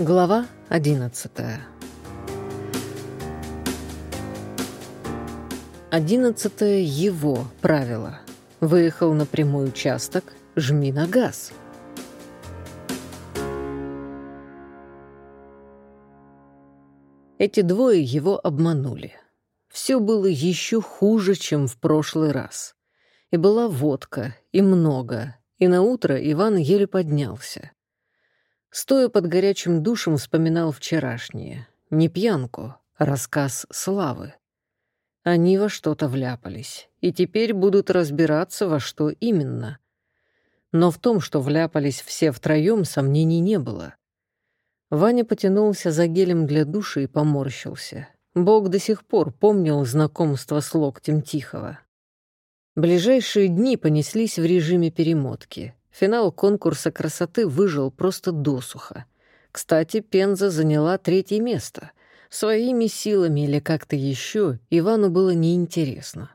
Глава одиннадцатая. Одиннадцатое его правило. Выехал на прямой участок, жми на газ. Эти двое его обманули. Все было еще хуже, чем в прошлый раз. И была водка, и много, и на утро Иван еле поднялся. Стоя под горячим душем, вспоминал вчерашнее. Не пьянку, а рассказ Славы. Они во что-то вляпались, и теперь будут разбираться, во что именно. Но в том, что вляпались все втроем, сомнений не было. Ваня потянулся за гелем для души и поморщился. Бог до сих пор помнил знакомство с локтем Тихого. Ближайшие дни понеслись в режиме перемотки. Финал конкурса красоты выжил просто досуха. Кстати, Пенза заняла третье место. Своими силами или как-то еще Ивану было неинтересно.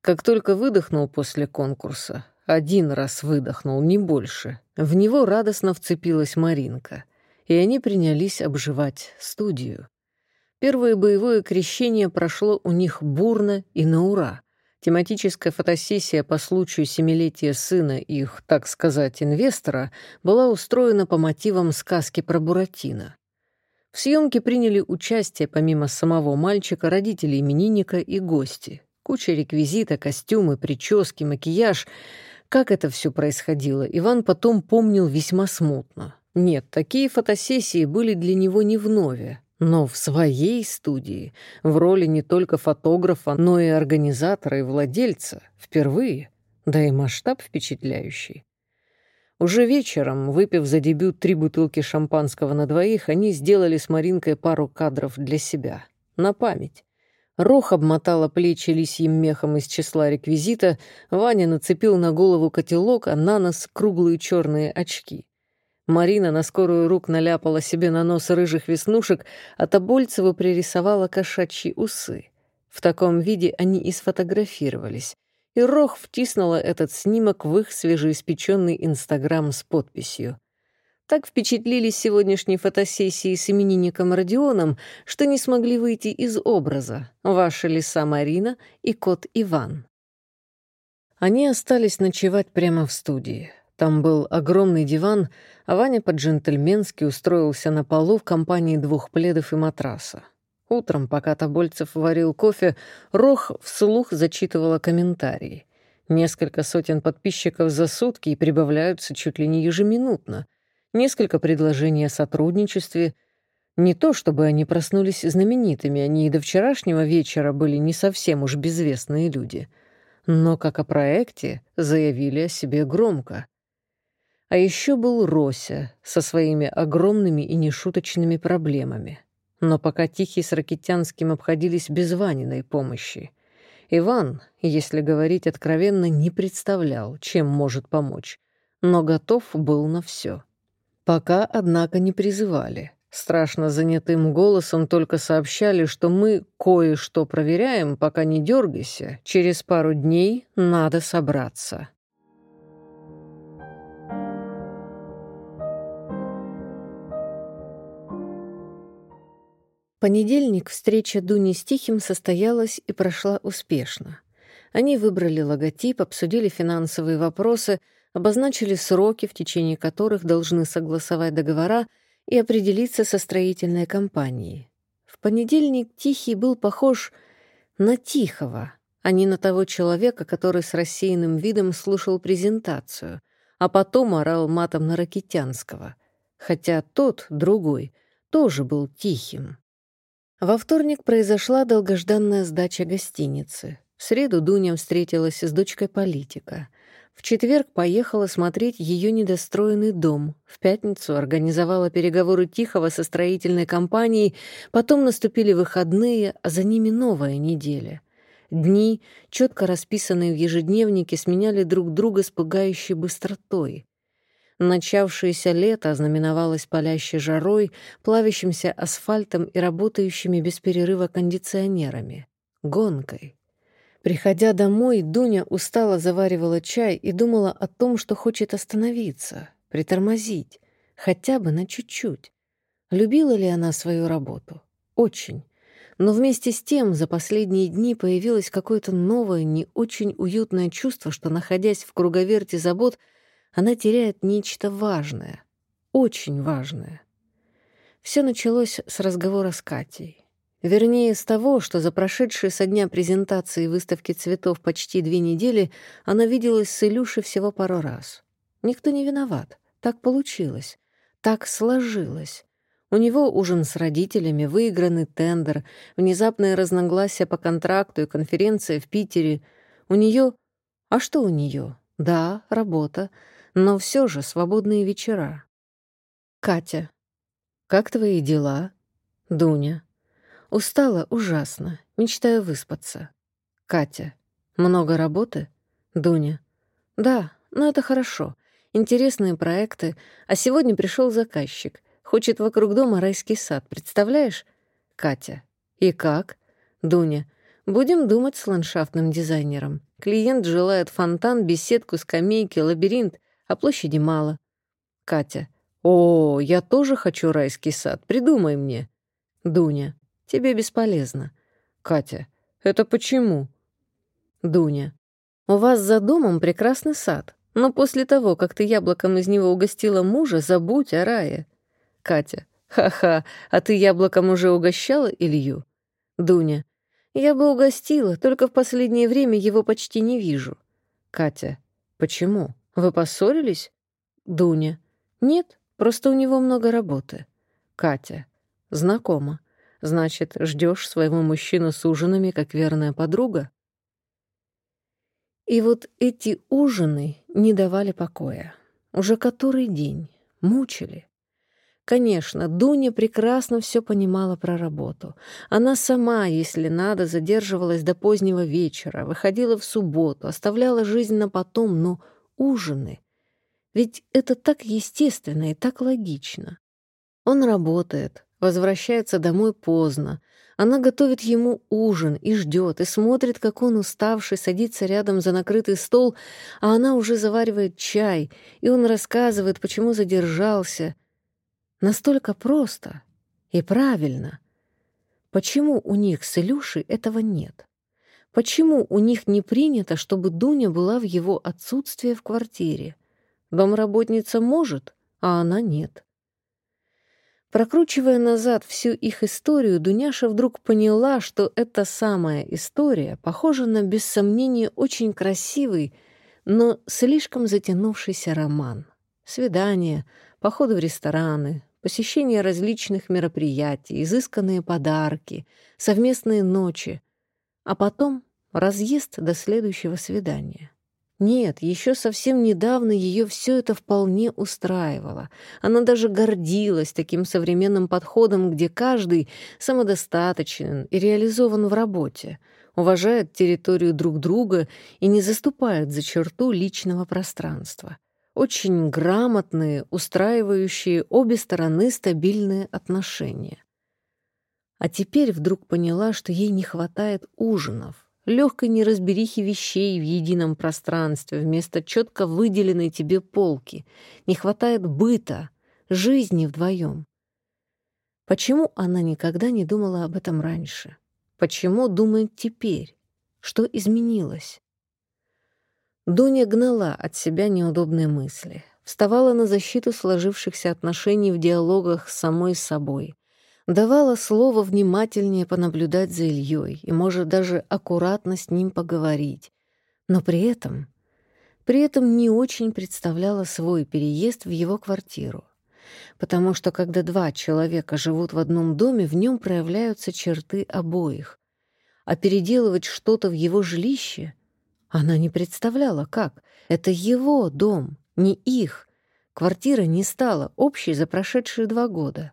Как только выдохнул после конкурса, один раз выдохнул, не больше, в него радостно вцепилась Маринка, и они принялись обживать студию. Первое боевое крещение прошло у них бурно и на ура — Тематическая фотосессия по случаю семилетия сына их, так сказать, инвестора была устроена по мотивам сказки про Буратино. В съемке приняли участие, помимо самого мальчика, родители именинника и гости. Куча реквизита, костюмы, прически, макияж. Как это все происходило, Иван потом помнил весьма смутно. Нет, такие фотосессии были для него не вновь, но в своей студии, в роли не только фотографа, но и организатора и владельца, впервые, да и масштаб впечатляющий. Уже вечером, выпив за дебют три бутылки шампанского на двоих, они сделали с Маринкой пару кадров для себя, на память. Рох обмотала плечи лисьим мехом из числа реквизита, Ваня нацепил на голову котелок, а на нос круглые черные очки. Марина на скорую рук наляпала себе на нос рыжих веснушек, а Тобольцева пририсовала кошачьи усы. В таком виде они и сфотографировались. И Рох втиснула этот снимок в их свежеиспеченный Инстаграм с подписью. Так впечатлились сегодняшней фотосессии с именинником Родионом, что не смогли выйти из образа «Ваша лиса Марина» и кот Иван. Они остались ночевать прямо в студии. Там был огромный диван, а Ваня по-джентльменски устроился на полу в компании двух пледов и матраса. Утром, пока Тобольцев варил кофе, Рох вслух зачитывала комментарии. Несколько сотен подписчиков за сутки и прибавляются чуть ли не ежеминутно. Несколько предложений о сотрудничестве. Не то, чтобы они проснулись знаменитыми, они и до вчерашнего вечера были не совсем уж безвестные люди. Но, как о проекте, заявили о себе громко — а еще был Рося со своими огромными и нешуточными проблемами. Но пока Тихий с Ракитянским обходились без Ваниной помощи. Иван, если говорить откровенно, не представлял, чем может помочь, но готов был на все. Пока, однако, не призывали. Страшно занятым голосом только сообщали, что мы кое-что проверяем, пока не дергайся, через пару дней надо собраться. Понедельник встреча Дуни с Тихим состоялась и прошла успешно. Они выбрали логотип, обсудили финансовые вопросы, обозначили сроки, в течение которых должны согласовать договора и определиться со строительной компанией. В понедельник Тихий был похож на Тихого, а не на того человека, который с рассеянным видом слушал презентацию, а потом орал матом на Ракитянского, хотя тот, другой, тоже был тихим. Во вторник произошла долгожданная сдача гостиницы. В среду Дуня встретилась с дочкой политика. В четверг поехала смотреть ее недостроенный дом. В пятницу организовала переговоры Тихого со строительной компанией. Потом наступили выходные, а за ними новая неделя. Дни, четко расписанные в ежедневнике, сменяли друг друга с пугающей быстротой. Начавшееся лето ознаменовалось палящей жарой, плавящимся асфальтом и работающими без перерыва кондиционерами. Гонкой. Приходя домой, Дуня устало заваривала чай и думала о том, что хочет остановиться, притормозить, хотя бы на чуть-чуть. Любила ли она свою работу? Очень. Но вместе с тем за последние дни появилось какое-то новое, не очень уютное чувство, что, находясь в круговерте забот, она теряет нечто важное, очень важное. Все началось с разговора с Катей. Вернее, с того, что за прошедшие со дня презентации выставки цветов почти две недели она виделась с Илюшей всего пару раз. Никто не виноват. Так получилось. Так сложилось. У него ужин с родителями, выигранный тендер, внезапное разногласие по контракту и конференция в Питере. У нее... А что у нее? Да, работа, но все же свободные вечера. Катя. Как твои дела? Дуня. Устала ужасно, мечтаю выспаться. Катя. Много работы? Дуня. Да, но это хорошо. Интересные проекты. А сегодня пришел заказчик. Хочет вокруг дома райский сад, представляешь? Катя. И как? Дуня. Будем думать с ландшафтным дизайнером. Клиент желает фонтан, беседку, скамейки, лабиринт, а площади мало. Катя. О, я тоже хочу райский сад, придумай мне. Дуня. Тебе бесполезно. Катя. Это почему? Дуня. У вас за домом прекрасный сад, но после того, как ты яблоком из него угостила мужа, забудь о рае. Катя. Ха-ха, а ты яблоком уже угощала Илью? Дуня. Я бы угостила, только в последнее время его почти не вижу. Катя. Почему? Вы поссорились? Дуня. Нет, просто у него много работы. Катя. Знакомо. Значит, ждешь своего мужчину с ужинами, как верная подруга? И вот эти ужины не давали покоя. Уже который день. Мучили. Конечно, Дуня прекрасно все понимала про работу. Она сама, если надо, задерживалась до позднего вечера, выходила в субботу, оставляла жизнь на потом, но ужины... Ведь это так естественно и так логично. Он работает, возвращается домой поздно. Она готовит ему ужин и ждет, и смотрит, как он, уставший, садится рядом за накрытый стол, а она уже заваривает чай, и он рассказывает, почему задержался. Настолько просто и правильно. Почему у них с Илюшей этого нет? Почему у них не принято, чтобы Дуня была в его отсутствие в квартире? Домработница может, а она нет. Прокручивая назад всю их историю, Дуняша вдруг поняла, что эта самая история похожа на, без сомнения, очень красивый, но слишком затянувшийся роман. Свидания, походы в рестораны, посещение различных мероприятий, изысканные подарки, совместные ночи, а потом разъезд до следующего свидания. Нет, еще совсем недавно ее все это вполне устраивало. Она даже гордилась таким современным подходом, где каждый самодостаточен и реализован в работе, уважает территорию друг друга и не заступает за черту личного пространства. Очень грамотные, устраивающие обе стороны стабильные отношения. А теперь вдруг поняла, что ей не хватает ужинов, легкой неразберихи вещей в едином пространстве вместо четко выделенной тебе полки. Не хватает быта, жизни вдвоем. Почему она никогда не думала об этом раньше? Почему думает теперь? Что изменилось? Дуня гнала от себя неудобные мысли, вставала на защиту сложившихся отношений в диалогах с самой собой, давала слово внимательнее понаблюдать за Ильей и, может, даже аккуратно с ним поговорить. Но при этом... При этом не очень представляла свой переезд в его квартиру. Потому что когда два человека живут в одном доме, в нем проявляются черты обоих. А переделывать что-то в его жилище она не представляла, как. Это его дом, не их. Квартира не стала общей за прошедшие два года.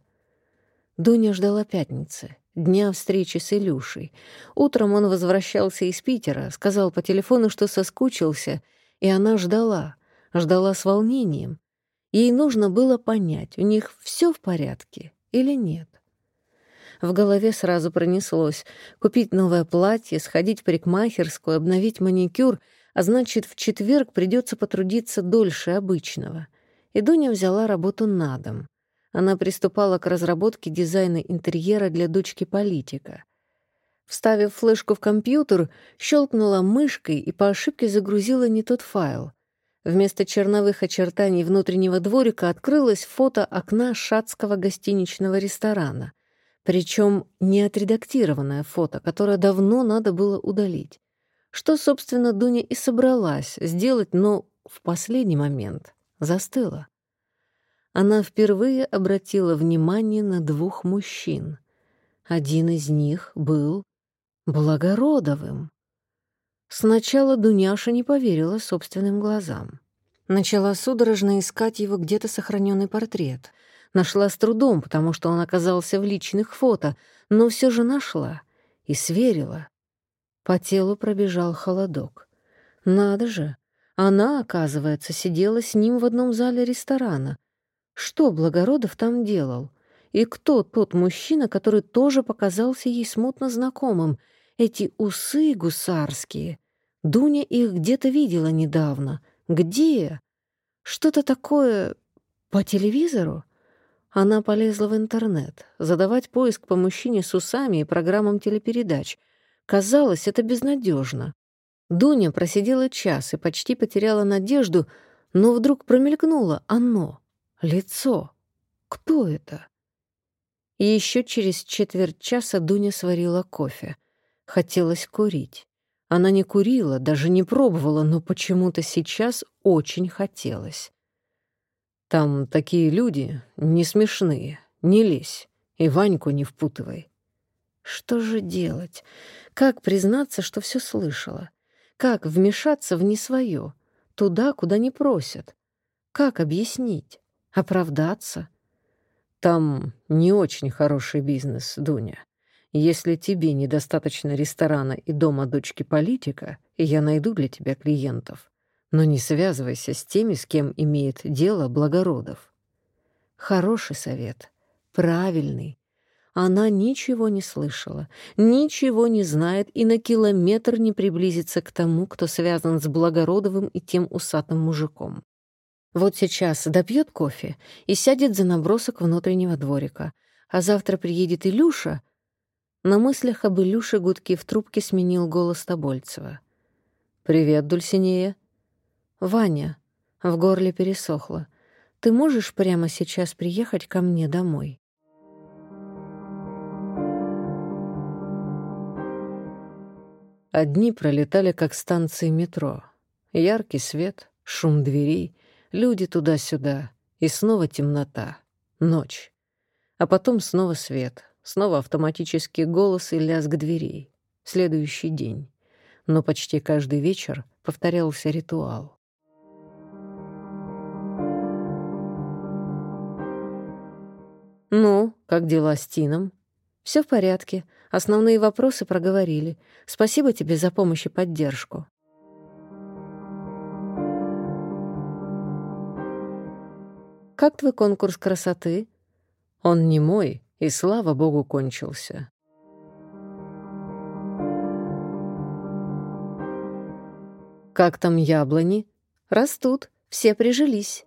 Дуня ждала пятницы, дня встречи с Илюшей. Утром он возвращался из Питера, сказал по телефону, что соскучился, и она ждала, ждала с волнением. Ей нужно было понять, у них все в порядке или нет. В голове сразу пронеслось купить новое платье, сходить в парикмахерскую, обновить маникюр, а значит, в четверг придется потрудиться дольше обычного. И Дуня взяла работу на дом. Она приступала к разработке дизайна интерьера для дочки политика. Вставив флешку в компьютер, щелкнула мышкой и по ошибке загрузила не тот файл. Вместо черновых очертаний внутреннего дворика открылось фото окна шатского гостиничного ресторана. Причем не отредактированное фото, которое давно надо было удалить. Что, собственно, Дуня и собралась сделать, но в последний момент застыла. Она впервые обратила внимание на двух мужчин. Один из них был Благородовым. Сначала Дуняша не поверила собственным глазам. Начала судорожно искать его где-то сохраненный портрет. Нашла с трудом, потому что он оказался в личных фото, но все же нашла и сверила. По телу пробежал холодок. Надо же, она, оказывается, сидела с ним в одном зале ресторана. Что Благородов там делал? И кто тот мужчина, который тоже показался ей смутно знакомым? Эти усы гусарские. Дуня их где-то видела недавно. Где? Что-то такое по телевизору? Она полезла в интернет, задавать поиск по мужчине с усами и программам телепередач. Казалось, это безнадежно. Дуня просидела час и почти потеряла надежду, но вдруг промелькнуло оно, лицо. Кто это? И еще через четверть часа Дуня сварила кофе. Хотелось курить. Она не курила, даже не пробовала, но почему-то сейчас очень хотелось. Там такие люди не смешные, не лезь, и Ваньку не впутывай. Что же делать? Как признаться, что все слышала? Как вмешаться в не свое, туда, куда не просят? Как объяснить? Оправдаться? Там не очень хороший бизнес, Дуня. Если тебе недостаточно ресторана и дома дочки политика, я найду для тебя клиентов. Но не связывайся с теми, с кем имеет дело Благородов. Хороший совет. Правильный. Она ничего не слышала, ничего не знает и на километр не приблизится к тому, кто связан с Благородовым и тем усатым мужиком. Вот сейчас допьет кофе и сядет за набросок внутреннего дворика, а завтра приедет Илюша — на мыслях об Илюше гудки в трубке сменил голос Тобольцева. «Привет, Дульсинея». «Ваня». В горле пересохло. «Ты можешь прямо сейчас приехать ко мне домой?» Одни пролетали, как станции метро. Яркий свет, шум дверей, люди туда-сюда, и снова темнота, ночь. А потом снова свет, Снова автоматический голос и лязг дверей. Следующий день. Но почти каждый вечер повторялся ритуал. «Ну, как дела с Тином?» Все в порядке. Основные вопросы проговорили. Спасибо тебе за помощь и поддержку». «Как твой конкурс красоты?» «Он не мой, и, слава богу, кончился. «Как там яблони?» «Растут, все прижились».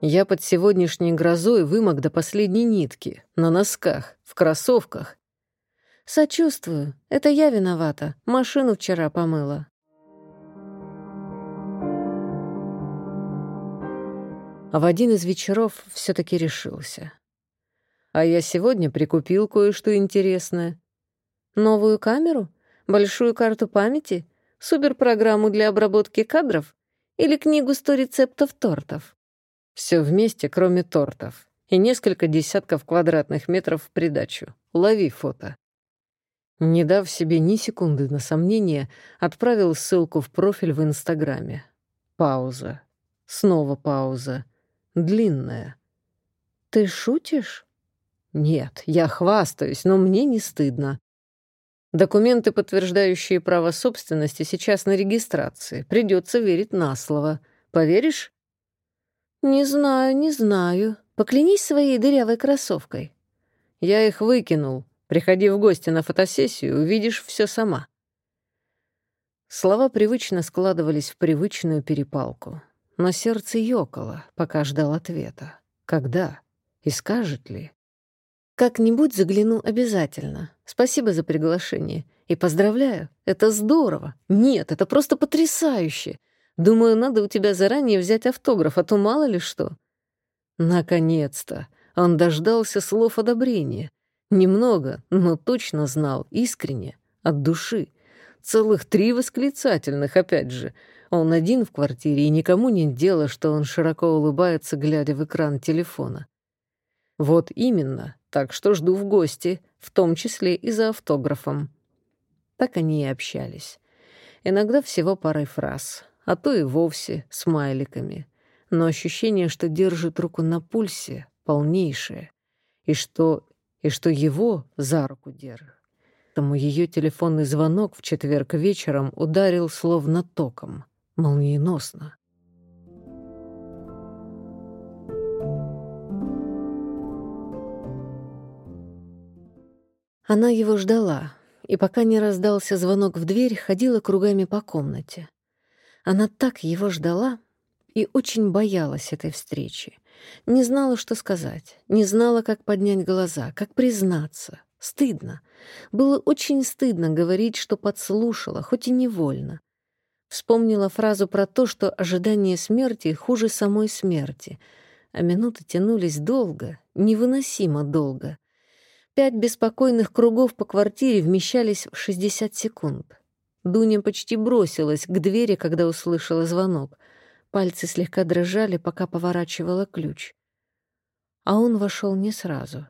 Я под сегодняшней грозой вымок до последней нитки, на носках, в кроссовках. «Сочувствую, это я виновата, машину вчера помыла». В один из вечеров все таки решился. А я сегодня прикупил кое-что интересное. Новую камеру? Большую карту памяти? Суперпрограмму для обработки кадров? Или книгу «100 рецептов тортов»? Все вместе, кроме тортов. И несколько десятков квадратных метров в придачу. Лови фото. Не дав себе ни секунды на сомнение, отправил ссылку в профиль в Инстаграме. Пауза. Снова пауза. Длинная. «Ты шутишь?» «Нет, я хвастаюсь, но мне не стыдно. Документы, подтверждающие право собственности, сейчас на регистрации. Придется верить на слово. Поверишь?» «Не знаю, не знаю. Поклянись своей дырявой кроссовкой». «Я их выкинул. Приходи в гости на фотосессию, увидишь все сама». Слова привычно складывались в привычную перепалку. Но сердце ёкало, пока ждал ответа. Когда? И скажет ли? Как-нибудь загляну обязательно. Спасибо за приглашение. И поздравляю. Это здорово. Нет, это просто потрясающе. Думаю, надо у тебя заранее взять автограф, а то мало ли что. Наконец-то. Он дождался слов одобрения. Немного, но точно знал, искренне, от души. Целых три восклицательных, опять же. Он один в квартире, и никому нет дела, что он широко улыбается, глядя в экран телефона. Вот именно, так что жду в гости, в том числе и за автографом. Так они и общались. Иногда всего парой фраз, а то и вовсе смайликами. Но ощущение, что держит руку на пульсе, полнейшее. И что, и что его за руку держит. Тому ее телефонный звонок в четверг вечером ударил словно током, молниеносно. Она его ждала, и пока не раздался звонок в дверь, ходила кругами по комнате. Она так его ждала и очень боялась этой встречи. Не знала, что сказать, не знала, как поднять глаза, как признаться. Стыдно. Было очень стыдно говорить, что подслушала, хоть и невольно. Вспомнила фразу про то, что ожидание смерти хуже самой смерти, а минуты тянулись долго, невыносимо долго. Пять беспокойных кругов по квартире вмещались в 60 секунд. Дуня почти бросилась к двери, когда услышала звонок. Пальцы слегка дрожали, пока поворачивала ключ. А он вошел не сразу.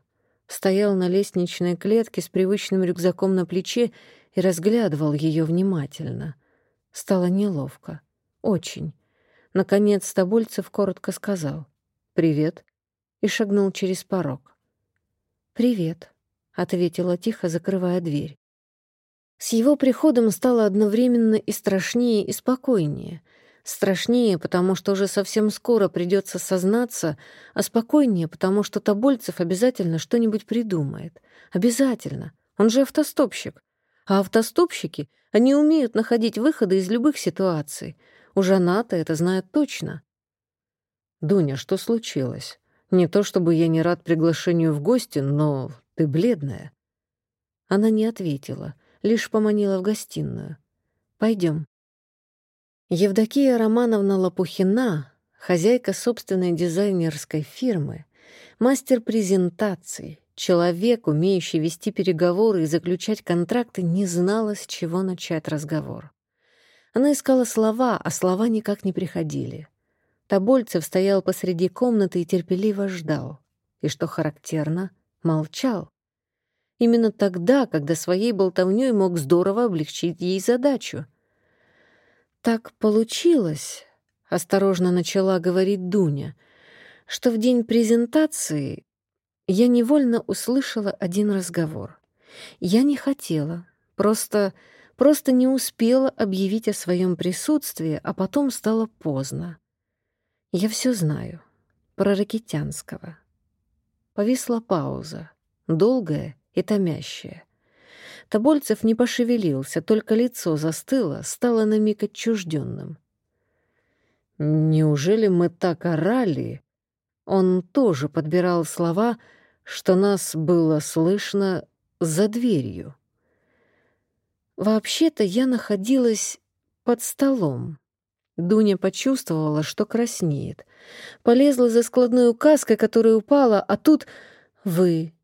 Стоял на лестничной клетке с привычным рюкзаком на плече и разглядывал ее внимательно. Стало неловко. Очень. Наконец Тобольцев коротко сказал «Привет» и шагнул через порог. «Привет», — ответила тихо, закрывая дверь. С его приходом стало одновременно и страшнее, и спокойнее. Страшнее, потому что уже совсем скоро придется сознаться, а спокойнее, потому что Тобольцев обязательно что-нибудь придумает. Обязательно. Он же автостопщик. А автостопщики, они умеют находить выходы из любых ситуаций. У Жаната это знает точно. «Дуня, что случилось?» Не то чтобы я не рад приглашению в гости, но ты бледная». Она не ответила, лишь поманила в гостиную. Пойдем. Евдокия Романовна Лопухина, хозяйка собственной дизайнерской фирмы, мастер презентаций, человек, умеющий вести переговоры и заключать контракты, не знала, с чего начать разговор. Она искала слова, а слова никак не приходили. Тобольцев стоял посреди комнаты и терпеливо ждал. И, что характерно, молчал. Именно тогда, когда своей болтовнёй мог здорово облегчить ей задачу. «Так получилось», — осторожно начала говорить Дуня, «что в день презентации я невольно услышала один разговор. Я не хотела, просто, просто не успела объявить о своем присутствии, а потом стало поздно. Я все знаю. Про Ракитянского. Повисла пауза, долгая и томящая. Тобольцев не пошевелился, только лицо застыло, стало на миг отчужденным. «Неужели мы так орали?» Он тоже подбирал слова, что нас было слышно за дверью. Вообще-то я находилась под столом. Дуня почувствовала, что краснеет. Полезла за складной указкой, которая упала, а тут вы.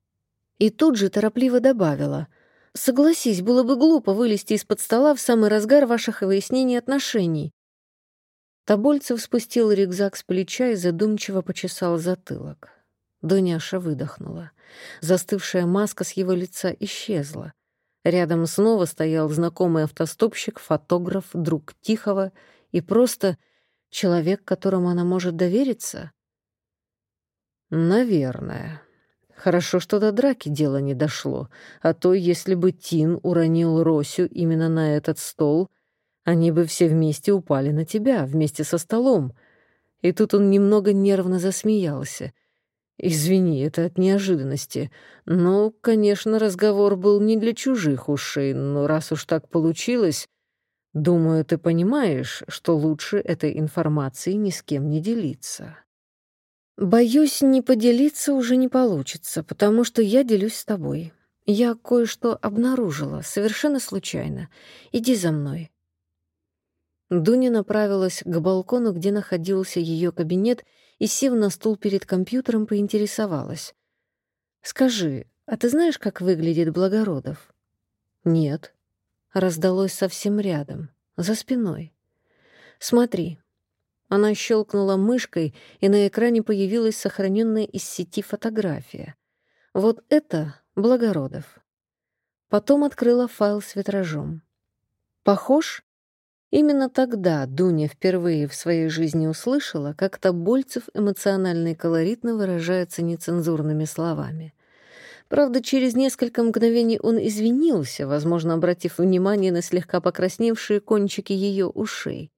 И тут же торопливо добавила. «Согласись, было бы глупо вылезти из-под стола в самый разгар ваших выяснений отношений». Тобольцев спустил рюкзак с плеча и задумчиво почесал затылок. Дуняша выдохнула. Застывшая маска с его лица исчезла. Рядом снова стоял знакомый автостопщик, фотограф, друг Тихого — и просто человек, которому она может довериться? Наверное. Хорошо, что до драки дело не дошло, а то, если бы Тин уронил Росю именно на этот стол, они бы все вместе упали на тебя, вместе со столом. И тут он немного нервно засмеялся. Извини, это от неожиданности. Но, конечно, разговор был не для чужих ушей, но раз уж так получилось, Думаю, ты понимаешь, что лучше этой информацией ни с кем не делиться. Боюсь, не поделиться уже не получится, потому что я делюсь с тобой. Я кое-что обнаружила, совершенно случайно. Иди за мной. Дуня направилась к балкону, где находился ее кабинет, и, сев на стул перед компьютером, поинтересовалась. «Скажи, а ты знаешь, как выглядит Благородов?» «Нет». Раздалось совсем рядом, за спиной. «Смотри». Она щелкнула мышкой, и на экране появилась сохраненная из сети фотография. Вот это Благородов. Потом открыла файл с витражом. «Похож?» Именно тогда Дуня впервые в своей жизни услышала, как Тобольцев эмоционально и колоритно выражается нецензурными словами. Правда, через несколько мгновений он извинился, возможно, обратив внимание на слегка покрасневшие кончики ее ушей.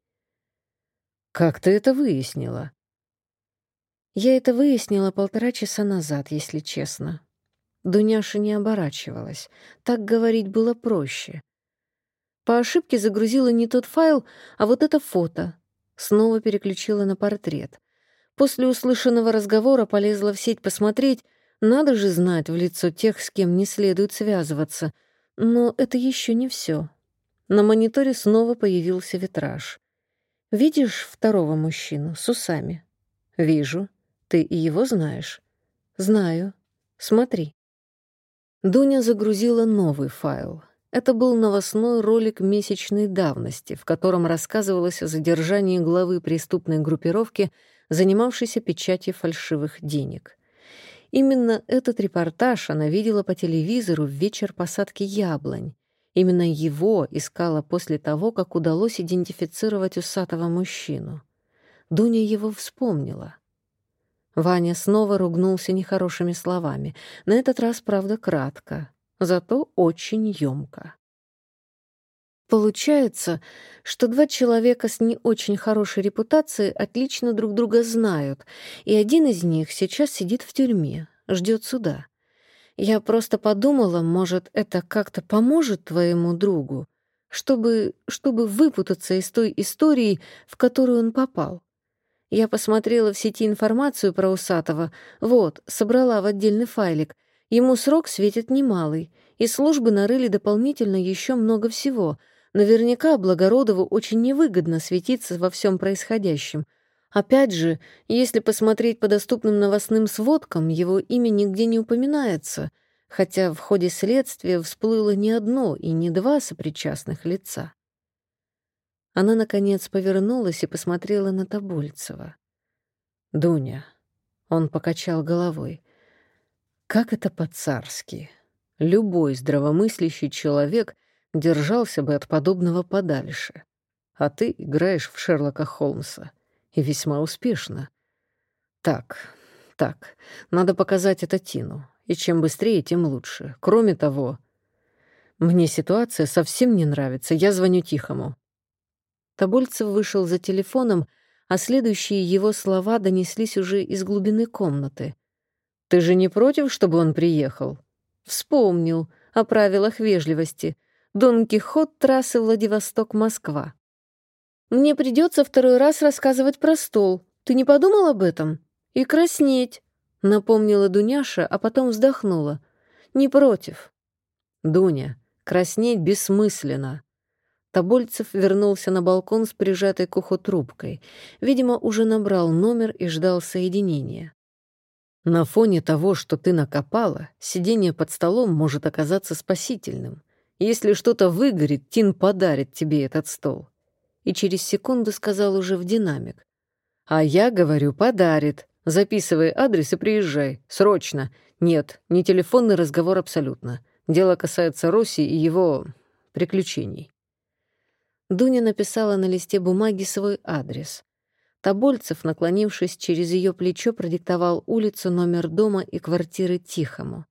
«Как ты это выяснила?» «Я это выяснила полтора часа назад, если честно». Дуняша не оборачивалась. Так говорить было проще. По ошибке загрузила не тот файл, а вот это фото. Снова переключила на портрет. После услышанного разговора полезла в сеть посмотреть, надо же знать в лицо тех, с кем не следует связываться. Но это еще не все. На мониторе снова появился витраж. «Видишь второго мужчину с усами?» «Вижу. Ты и его знаешь?» «Знаю. Смотри». Дуня загрузила новый файл. Это был новостной ролик месячной давности, в котором рассказывалось о задержании главы преступной группировки, занимавшейся печатью фальшивых денег. Именно этот репортаж она видела по телевизору в вечер посадки яблонь. Именно его искала после того, как удалось идентифицировать усатого мужчину. Дуня его вспомнила. Ваня снова ругнулся нехорошими словами, на этот раз, правда, кратко зато очень ёмко. Получается, что два человека с не очень хорошей репутацией отлично друг друга знают, и один из них сейчас сидит в тюрьме, ждет суда. Я просто подумала, может, это как-то поможет твоему другу, чтобы, чтобы выпутаться из той истории, в которую он попал. Я посмотрела в сети информацию про Усатого, вот, собрала в отдельный файлик — Ему срок светит немалый, и службы нарыли дополнительно еще много всего. Наверняка Благородову очень невыгодно светиться во всем происходящем. Опять же, если посмотреть по доступным новостным сводкам, его имя нигде не упоминается, хотя в ходе следствия всплыло не одно и не два сопричастных лица. Она, наконец, повернулась и посмотрела на Тобольцева. «Дуня», — он покачал головой, как это по-царски. Любой здравомыслящий человек держался бы от подобного подальше. А ты играешь в Шерлока Холмса. И весьма успешно. Так, так, надо показать это Тину. И чем быстрее, тем лучше. Кроме того, мне ситуация совсем не нравится. Я звоню Тихому. Тобольцев вышел за телефоном, а следующие его слова донеслись уже из глубины комнаты. Ты же не против, чтобы он приехал? Вспомнил о правилах вежливости. Дон Кихот трассы Владивосток-Москва. Мне придется второй раз рассказывать про стол. Ты не подумал об этом? И краснеть, напомнила Дуняша, а потом вздохнула. Не против. Дуня, краснеть бессмысленно. Тобольцев вернулся на балкон с прижатой к уху трубкой. Видимо, уже набрал номер и ждал соединения. На фоне того, что ты накопала, сидение под столом может оказаться спасительным. Если что-то выгорит, Тин подарит тебе этот стол. И через секунду сказал уже в динамик. А я говорю, подарит. Записывай адрес и приезжай. Срочно. Нет, не телефонный разговор абсолютно. Дело касается Росси и его приключений. Дуня написала на листе бумаги свой адрес. Тобольцев, наклонившись через ее плечо, продиктовал улицу, номер дома и квартиры Тихому.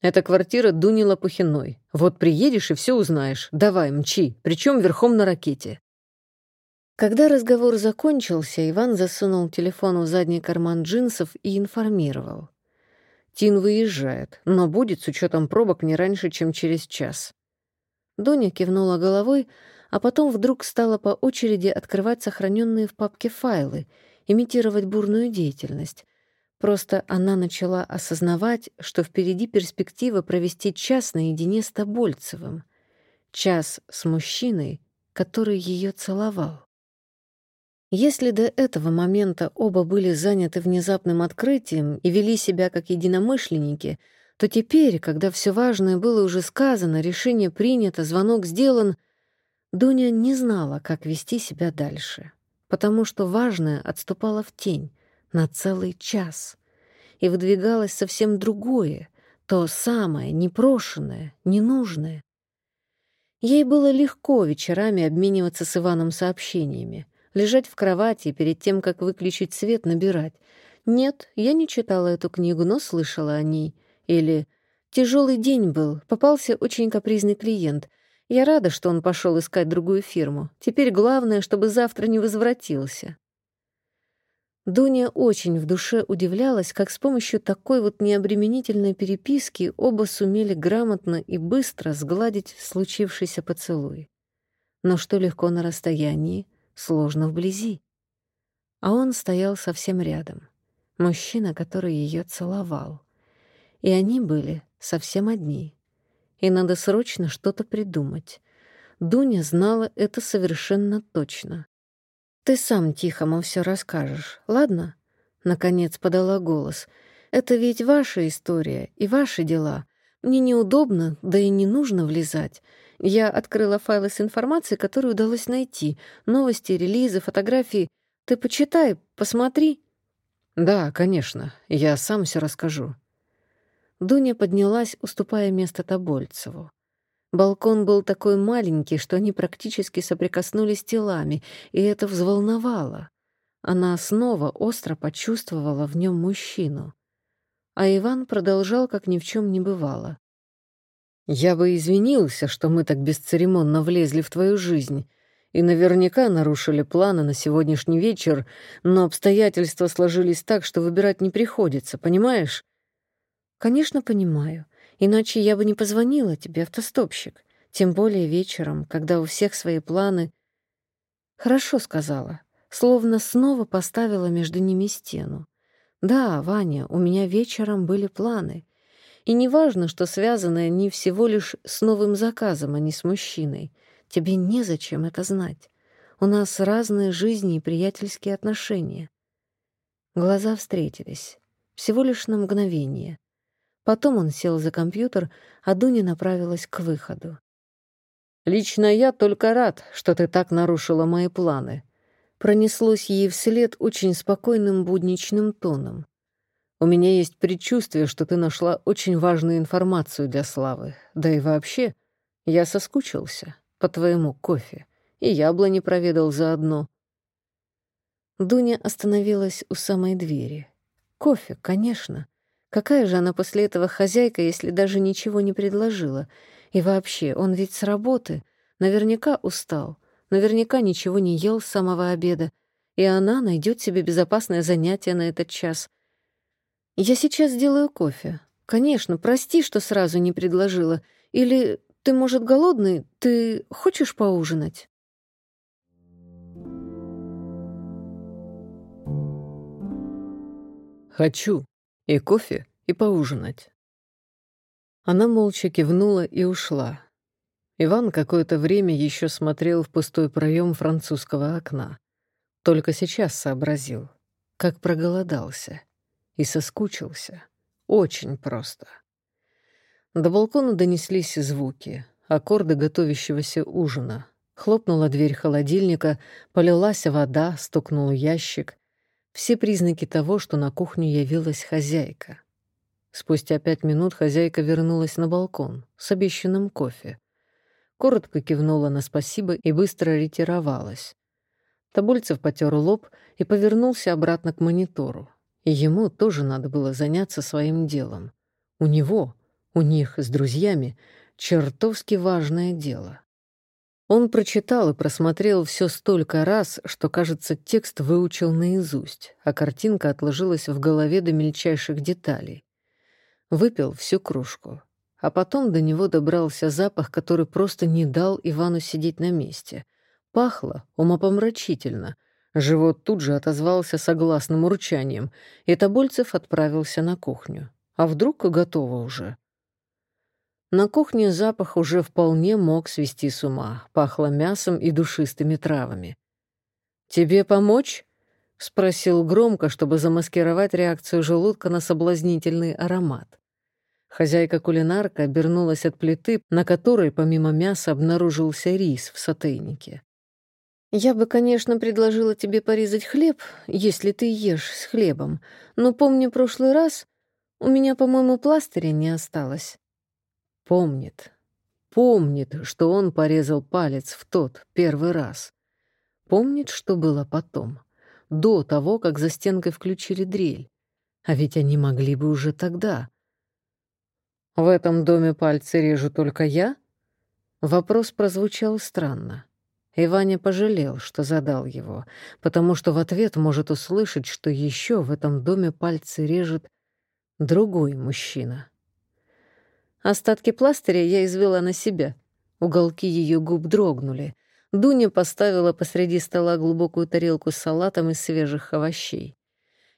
«Это квартира Дуни Лопухиной. Вот приедешь и все узнаешь. Давай, мчи, причем верхом на ракете». Когда разговор закончился, Иван засунул телефон в задний карман джинсов и информировал. «Тин выезжает, но будет с учетом пробок не раньше, чем через час». Дуня кивнула головой, а потом вдруг стала по очереди открывать сохраненные в папке файлы, имитировать бурную деятельность. Просто она начала осознавать, что впереди перспектива провести час наедине с Тобольцевым. Час с мужчиной, который ее целовал. Если до этого момента оба были заняты внезапным открытием и вели себя как единомышленники, то теперь, когда все важное было уже сказано, решение принято, звонок сделан, Дуня не знала, как вести себя дальше, потому что важное отступало в тень на целый час и выдвигалось совсем другое, то самое, непрошенное, ненужное. Ей было легко вечерами обмениваться с Иваном сообщениями — лежать в кровати перед тем, как выключить свет, набирать. «Нет, я не читала эту книгу, но слышала о ней». Или «Тяжелый день был, попался очень капризный клиент. Я рада, что он пошел искать другую фирму. Теперь главное, чтобы завтра не возвратился». Дуня очень в душе удивлялась, как с помощью такой вот необременительной переписки оба сумели грамотно и быстро сгладить случившийся поцелуй. Но что легко на расстоянии, сложно вблизи. А он стоял совсем рядом. Мужчина, который ее целовал. И они были совсем одни. И надо срочно что-то придумать. Дуня знала это совершенно точно. «Ты сам тихому все расскажешь, ладно?» Наконец подала голос. «Это ведь ваша история и ваши дела. Мне неудобно, да и не нужно влезать. Я открыла файлы с информацией, которую удалось найти. Новости, релизы, фотографии. Ты почитай, посмотри. Да, конечно, я сам все расскажу. Дуня поднялась, уступая место Тобольцеву. Балкон был такой маленький, что они практически соприкоснулись телами, и это взволновало. Она снова остро почувствовала в нем мужчину. А Иван продолжал, как ни в чем не бывало. Я бы извинился, что мы так бесцеремонно влезли в твою жизнь и наверняка нарушили планы на сегодняшний вечер, но обстоятельства сложились так, что выбирать не приходится, понимаешь? Конечно, понимаю. Иначе я бы не позвонила тебе, автостопщик. Тем более вечером, когда у всех свои планы. Хорошо сказала. Словно снова поставила между ними стену. Да, Ваня, у меня вечером были планы — и не важно, что связаны они всего лишь с новым заказом, а не с мужчиной. Тебе незачем это знать. У нас разные жизни и приятельские отношения. Глаза встретились. Всего лишь на мгновение. Потом он сел за компьютер, а Дуня направилась к выходу. «Лично я только рад, что ты так нарушила мои планы», пронеслось ей вслед очень спокойным будничным тоном. У меня есть предчувствие, что ты нашла очень важную информацию для Славы. Да и вообще, я соскучился по твоему кофе. И яблони проведал заодно. Дуня остановилась у самой двери. Кофе, конечно. Какая же она после этого хозяйка, если даже ничего не предложила? И вообще, он ведь с работы. Наверняка устал. Наверняка ничего не ел с самого обеда. И она найдет себе безопасное занятие на этот час — «Я сейчас сделаю кофе. Конечно, прости, что сразу не предложила. Или ты, может, голодный? Ты хочешь поужинать?» «Хочу. И кофе, и поужинать». Она молча кивнула и ушла. Иван какое-то время еще смотрел в пустой проем французского окна. Только сейчас сообразил, как проголодался и соскучился. Очень просто. До балкона донеслись звуки, аккорды готовящегося ужина. Хлопнула дверь холодильника, полилась вода, стукнул ящик. Все признаки того, что на кухню явилась хозяйка. Спустя пять минут хозяйка вернулась на балкон с обещанным кофе. Коротко кивнула на спасибо и быстро ретировалась. Тобольцев потер лоб и повернулся обратно к монитору. Ему тоже надо было заняться своим делом. У него, у них с друзьями, чертовски важное дело. Он прочитал и просмотрел все столько раз, что, кажется, текст выучил наизусть, а картинка отложилась в голове до мельчайших деталей. Выпил всю кружку. а потом до него добрался запах, который просто не дал Ивану сидеть на месте. Пахло умопомрачительно. Живот тут же отозвался согласным урчанием, и Тобольцев отправился на кухню. А вдруг готово уже? На кухне запах уже вполне мог свести с ума, пахло мясом и душистыми травами. «Тебе помочь?» — спросил громко, чтобы замаскировать реакцию желудка на соблазнительный аромат. Хозяйка-кулинарка обернулась от плиты, на которой помимо мяса обнаружился рис в сотейнике. «Я бы, конечно, предложила тебе порезать хлеб, если ты ешь с хлебом, но помню прошлый раз, у меня, по-моему, пластыря не осталось». Помнит, помнит, что он порезал палец в тот первый раз. Помнит, что было потом, до того, как за стенкой включили дрель. А ведь они могли бы уже тогда. В этом доме пальцы режу только я? Вопрос прозвучал странно. И Ваня пожалел, что задал его, потому что в ответ может услышать, что еще в этом доме пальцы режет другой мужчина. Остатки пластыря я извела на себя. Уголки ее губ дрогнули. Дуня поставила посреди стола глубокую тарелку с салатом из свежих овощей.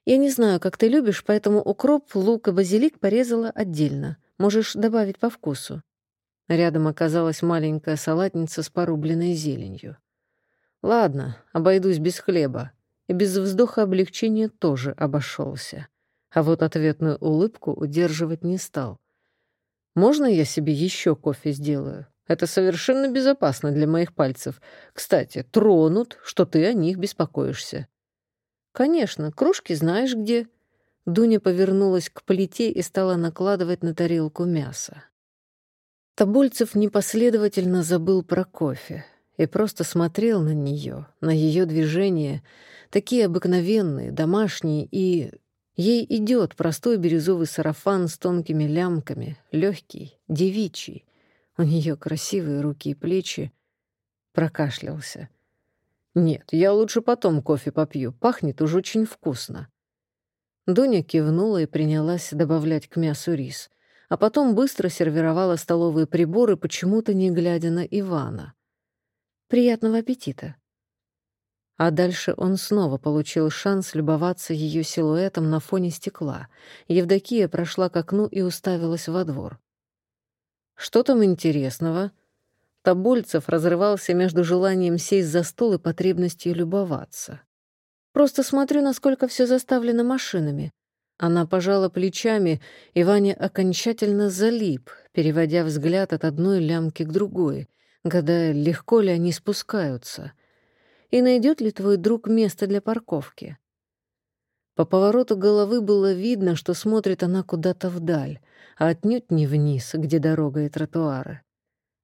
Я не знаю, как ты любишь, поэтому укроп, лук и базилик порезала отдельно. Можешь добавить по вкусу». Рядом оказалась маленькая салатница с порубленной зеленью. «Ладно, обойдусь без хлеба». И без вздоха облегчения тоже обошелся. А вот ответную улыбку удерживать не стал. «Можно я себе еще кофе сделаю? Это совершенно безопасно для моих пальцев. Кстати, тронут, что ты о них беспокоишься». «Конечно, кружки знаешь где», Дуня повернулась к плите и стала накладывать на тарелку мясо. Тобольцев непоследовательно забыл про кофе и просто смотрел на нее, на ее движения, такие обыкновенные, домашние, и ей идет простой бирюзовый сарафан с тонкими лямками, легкий, девичий. У нее красивые руки и плечи. Прокашлялся. «Нет, я лучше потом кофе попью, пахнет уж очень вкусно». Дуня кивнула и принялась добавлять к мясу рис, а потом быстро сервировала столовые приборы, почему-то не глядя на Ивана. «Приятного аппетита!» А дальше он снова получил шанс любоваться ее силуэтом на фоне стекла. Евдокия прошла к окну и уставилась во двор. «Что там интересного?» Тобольцев разрывался между желанием сесть за стол и потребностью любоваться. Просто смотрю, насколько все заставлено машинами. Она пожала плечами, и Ваня окончательно залип, переводя взгляд от одной лямки к другой, гадая, легко ли они спускаются. И найдет ли твой друг место для парковки? По повороту головы было видно, что смотрит она куда-то вдаль, а отнюдь не вниз, где дорога и тротуары.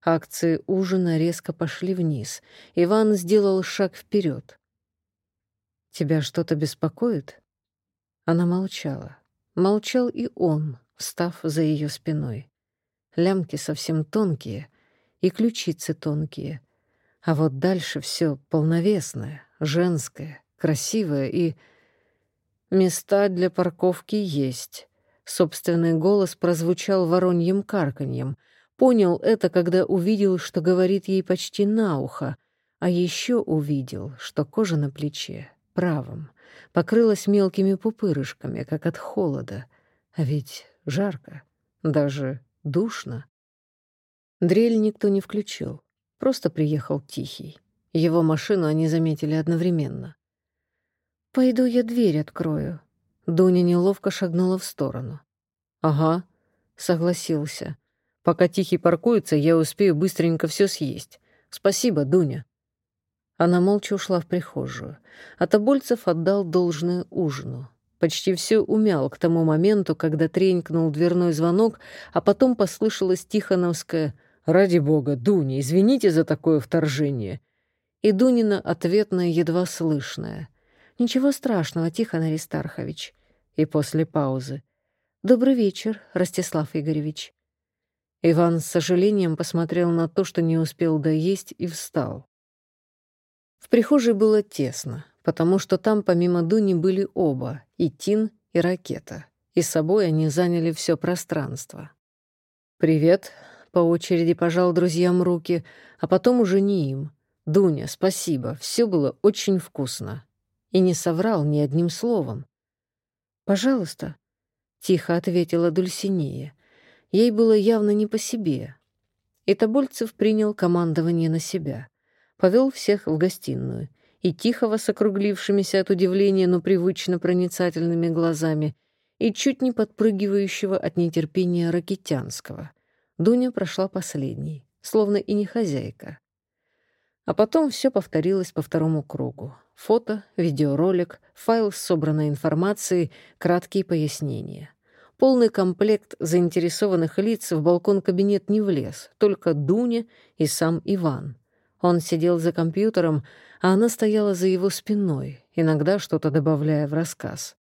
Акции ужина резко пошли вниз. Иван сделал шаг вперед. «Тебя что-то беспокоит?» Она молчала. Молчал и он, встав за ее спиной. Лямки совсем тонкие, и ключицы тонкие. А вот дальше все полновесное, женское, красивое и... Места для парковки есть. Собственный голос прозвучал вороньим карканьем. Понял это, когда увидел, что говорит ей почти на ухо, а еще увидел, что кожа на плече правом, покрылась мелкими пупырышками, как от холода. А ведь жарко, даже душно. Дрель никто не включил, просто приехал тихий. Его машину они заметили одновременно. «Пойду я дверь открою». Дуня неловко шагнула в сторону. «Ага», — согласился. «Пока Тихий паркуется, я успею быстренько все съесть. Спасибо, Дуня». Она молча ушла в прихожую. А Тобольцев отдал должное ужину. Почти все умял к тому моменту, когда тренькнул дверной звонок, а потом послышалось тихоновское «Ради бога, Дуня, извините за такое вторжение». И Дунина ответное едва слышное. «Ничего страшного, Тихон Аристархович». И после паузы. «Добрый вечер, Ростислав Игоревич». Иван с сожалением посмотрел на то, что не успел доесть, и встал. В прихожей было тесно, потому что там помимо Дуни были оба, и Тин, и Ракета, и с собой они заняли все пространство. «Привет», — по очереди пожал друзьям руки, а потом уже не им. «Дуня, спасибо, все было очень вкусно». И не соврал ни одним словом. «Пожалуйста», — тихо ответила Дульсинея. Ей было явно не по себе. И Тобольцев принял командование на себя. Повел всех в гостиную. И Тихого с округлившимися от удивления, но привычно проницательными глазами, и чуть не подпрыгивающего от нетерпения Ракитянского. Дуня прошла последней, словно и не хозяйка. А потом все повторилось по второму кругу. Фото, видеоролик, файл с собранной информацией, краткие пояснения. Полный комплект заинтересованных лиц в балкон-кабинет не влез, только Дуня и сам Иван. Он сидел за компьютером, а она стояла за его спиной, иногда что-то добавляя в рассказ.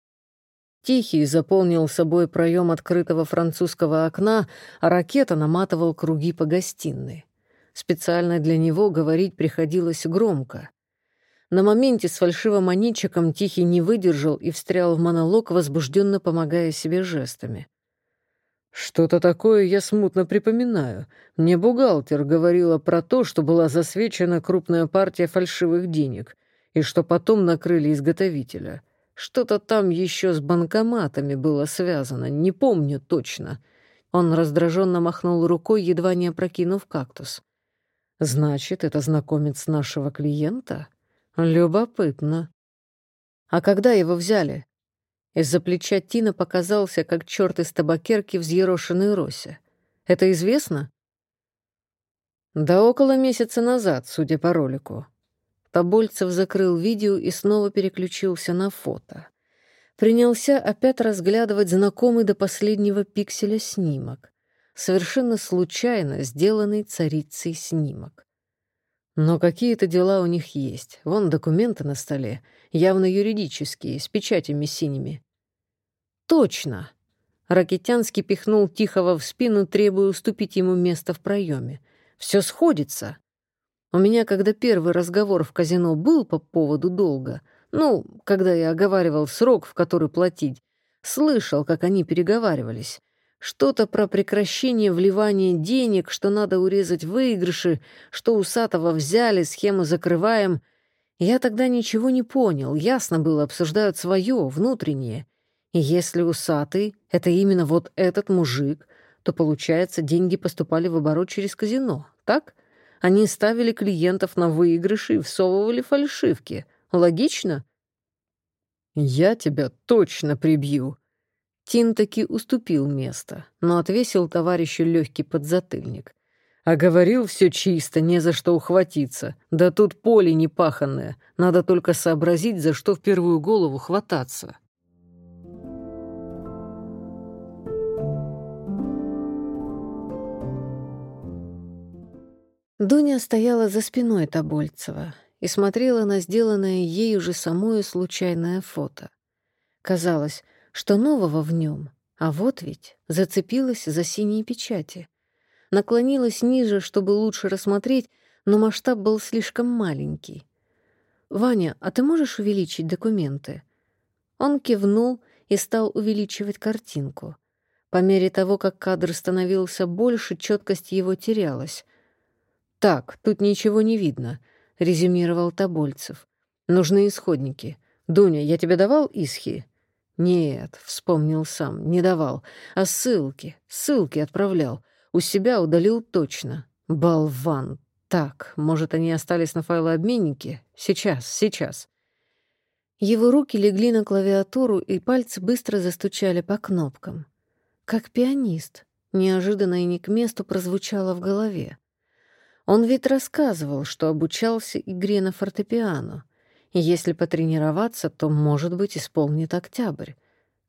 Тихий заполнил собой проем открытого французского окна, а ракета наматывал круги по гостиной. Специально для него говорить приходилось громко. На моменте с фальшивым аничиком Тихий не выдержал и встрял в монолог, возбужденно помогая себе жестами. «Что-то такое я смутно припоминаю. Мне бухгалтер говорила про то, что была засвечена крупная партия фальшивых денег, и что потом накрыли изготовителя. Что-то там еще с банкоматами было связано, не помню точно». Он раздраженно махнул рукой, едва не опрокинув кактус. Значит, это знакомец нашего клиента? Любопытно. А когда его взяли? Из-за плеча Тина показался, как черт из табакерки, взъерошенный Рося. Это известно? Да около месяца назад, судя по ролику. Тобольцев закрыл видео и снова переключился на фото. Принялся опять разглядывать знакомый до последнего пикселя снимок совершенно случайно сделанный царицей снимок. Но какие-то дела у них есть. Вон документы на столе, явно юридические, с печатями синими. Точно. Ракетянский пихнул Тихого в спину, требуя уступить ему место в проеме. Все сходится. У меня, когда первый разговор в казино был по поводу долга, ну, когда я оговаривал срок, в который платить, слышал, как они переговаривались. Что-то про прекращение вливания денег, что надо урезать выигрыши, что у Сатова взяли, схему закрываем. Я тогда ничего не понял, ясно было, обсуждают свое, внутреннее. И если усатый — это именно вот этот мужик, то, получается, деньги поступали в оборот через казино, так? Они ставили клиентов на выигрыши и всовывали фальшивки. Логично? «Я тебя точно прибью», Тин таки уступил место, но отвесил товарищу легкий подзатыльник. А говорил все чисто, не за что ухватиться. Да тут поле не паханное, надо только сообразить, за что в первую голову хвататься. Дуня стояла за спиной Тобольцева и смотрела на сделанное ею же самое случайное фото. Казалось, что нового в нем? А вот ведь зацепилась за синие печати. Наклонилась ниже, чтобы лучше рассмотреть, но масштаб был слишком маленький. «Ваня, а ты можешь увеличить документы?» Он кивнул и стал увеличивать картинку. По мере того, как кадр становился больше, четкость его терялась. «Так, тут ничего не видно», — резюмировал Тобольцев. «Нужны исходники. Дуня, я тебе давал исхи?» Нет, вспомнил сам, не давал. А ссылки, ссылки отправлял. У себя удалил точно. Болван. Так, может, они остались на файлообменнике? Сейчас, сейчас. Его руки легли на клавиатуру, и пальцы быстро застучали по кнопкам. Как пианист. Неожиданно и не к месту прозвучало в голове. Он ведь рассказывал, что обучался игре на фортепиано. Если потренироваться, то, может быть, исполнит октябрь.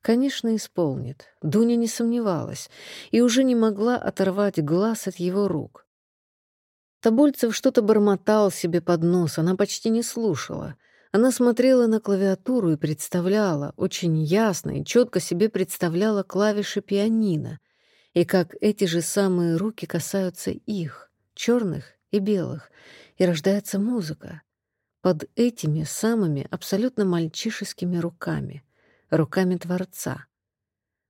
Конечно, исполнит. Дуня не сомневалась и уже не могла оторвать глаз от его рук. Тобольцев что-то бормотал себе под нос, она почти не слушала. Она смотрела на клавиатуру и представляла, очень ясно и четко себе представляла клавиши пианино, и как эти же самые руки касаются их, черных и белых, и рождается музыка под этими самыми абсолютно мальчишескими руками, руками Творца.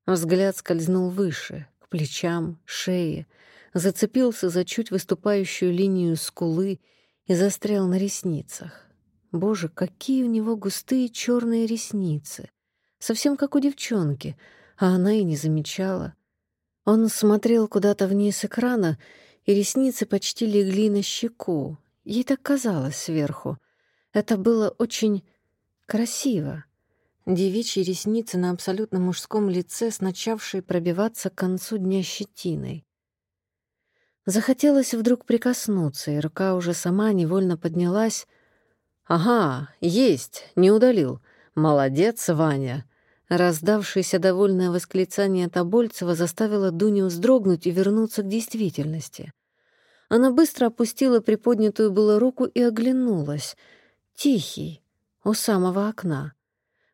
Взгляд скользнул выше, к плечам, шее, зацепился за чуть выступающую линию скулы и застрял на ресницах. Боже, какие у него густые черные ресницы! Совсем как у девчонки, а она и не замечала. Он смотрел куда-то вниз экрана, и ресницы почти легли на щеку. Ей так казалось сверху. Это было очень красиво. Девичьи ресницы на абсолютно мужском лице, начавшие пробиваться к концу дня щетиной. Захотелось вдруг прикоснуться, и рука уже сама невольно поднялась. «Ага, есть, не удалил. Молодец, Ваня!» Раздавшееся довольное восклицание Тобольцева заставило Дуню вздрогнуть и вернуться к действительности. Она быстро опустила приподнятую было руку и оглянулась. Тихий, у самого окна.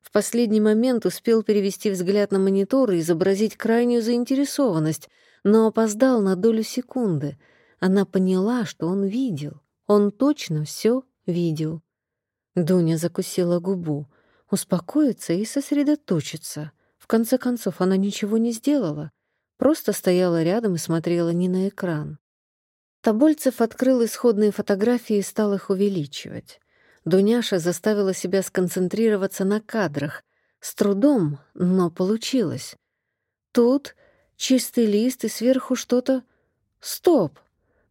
В последний момент успел перевести взгляд на монитор и изобразить крайнюю заинтересованность, но опоздал на долю секунды. Она поняла, что он видел. Он точно все видел. Дуня закусила губу успокоиться и сосредоточиться. В конце концов, она ничего не сделала, просто стояла рядом и смотрела не на экран. Тобольцев открыл исходные фотографии и стал их увеличивать. Дуняша заставила себя сконцентрироваться на кадрах. С трудом, но получилось. Тут чистый лист и сверху что-то... Стоп!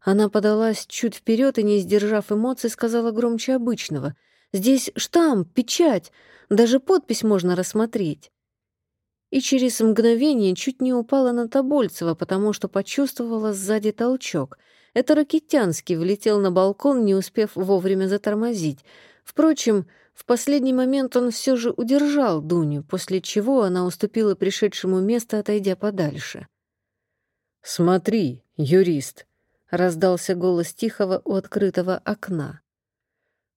Она подалась чуть вперед и, не сдержав эмоций, сказала громче обычного. «Здесь штамп, печать. Даже подпись можно рассмотреть. И через мгновение чуть не упала на Тобольцева, потому что почувствовала сзади толчок. Это Ракитянский влетел на балкон, не успев вовремя затормозить. Впрочем, в последний момент он все же удержал Дуню, после чего она уступила пришедшему место, отойдя подальше. «Смотри, юрист!» — раздался голос Тихого у открытого окна.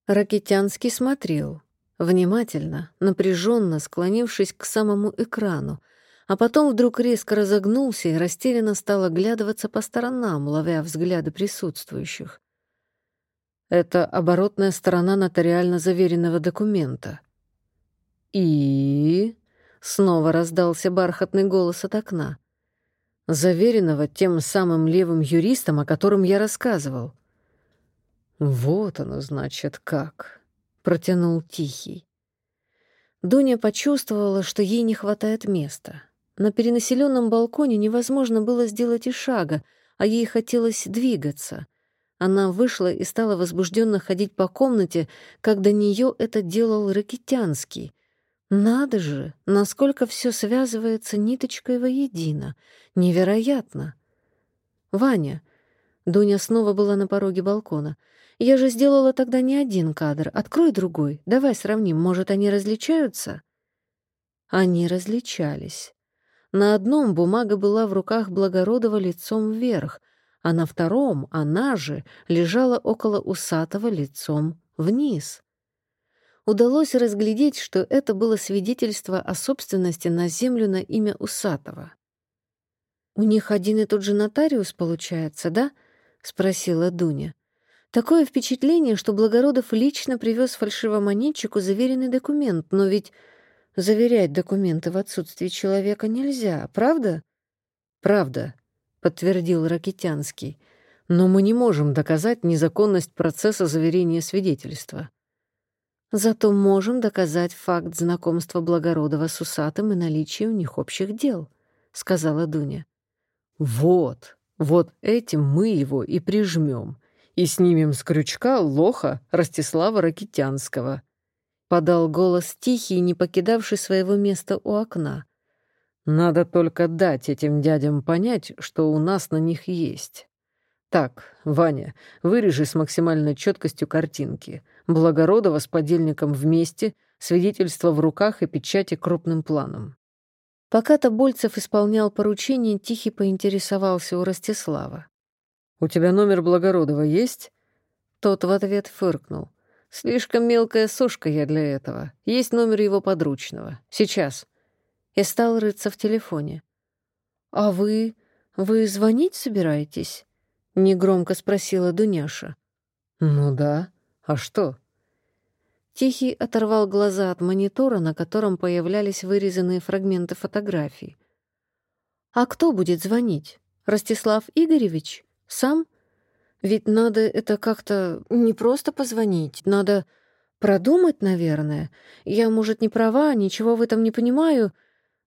Ракитянский смотрел внимательно, напряженно склонившись к самому экрану, а потом вдруг резко разогнулся и растерянно стал оглядываться по сторонам, ловя взгляды присутствующих. Это оборотная сторона нотариально заверенного документа. И... Снова раздался бархатный голос от окна. Заверенного тем самым левым юристом, о котором я рассказывал. Вот оно, значит, как протянул Тихий. Дуня почувствовала, что ей не хватает места. На перенаселенном балконе невозможно было сделать и шага, а ей хотелось двигаться. Она вышла и стала возбужденно ходить по комнате, как до нее это делал Ракитянский. Надо же, насколько все связывается ниточкой воедино. Невероятно. «Ваня», Дуня снова была на пороге балкона. Я же сделала тогда не один кадр. Открой другой. Давай сравним. Может, они различаются?» Они различались. На одном бумага была в руках Благородова лицом вверх, а на втором она же лежала около усатого лицом вниз. Удалось разглядеть, что это было свидетельство о собственности на землю на имя усатого. «У них один и тот же нотариус, получается, да?» — спросила Дуня. Такое впечатление, что Благородов лично привез фальшивомонетчику заверенный документ, но ведь заверять документы в отсутствии человека нельзя, правда? Правда, подтвердил Ракитянский. Но мы не можем доказать незаконность процесса заверения свидетельства. Зато можем доказать факт знакомства Благородова с Усатым и наличие у них общих дел, сказала Дуня. Вот, вот этим мы его и прижмем и снимем с крючка лоха Ростислава Ракитянского. Подал голос тихий, не покидавший своего места у окна. Надо только дать этим дядям понять, что у нас на них есть. Так, Ваня, вырежи с максимальной четкостью картинки. Благородова с подельником вместе, свидетельство в руках и печати крупным планом. Пока Тобольцев исполнял поручение, Тихий поинтересовался у Ростислава. «У тебя номер Благородова есть?» Тот в ответ фыркнул. «Слишком мелкая сушка я для этого. Есть номер его подручного. Сейчас». И стал рыться в телефоне. «А вы... вы звонить собираетесь?» — негромко спросила Дуняша. «Ну да. А что?» Тихий оторвал глаза от монитора, на котором появлялись вырезанные фрагменты фотографий. «А кто будет звонить? Ростислав Игоревич? Сам? Ведь надо это как-то не просто позвонить, надо продумать, наверное. Я, может, не права, ничего в этом не понимаю».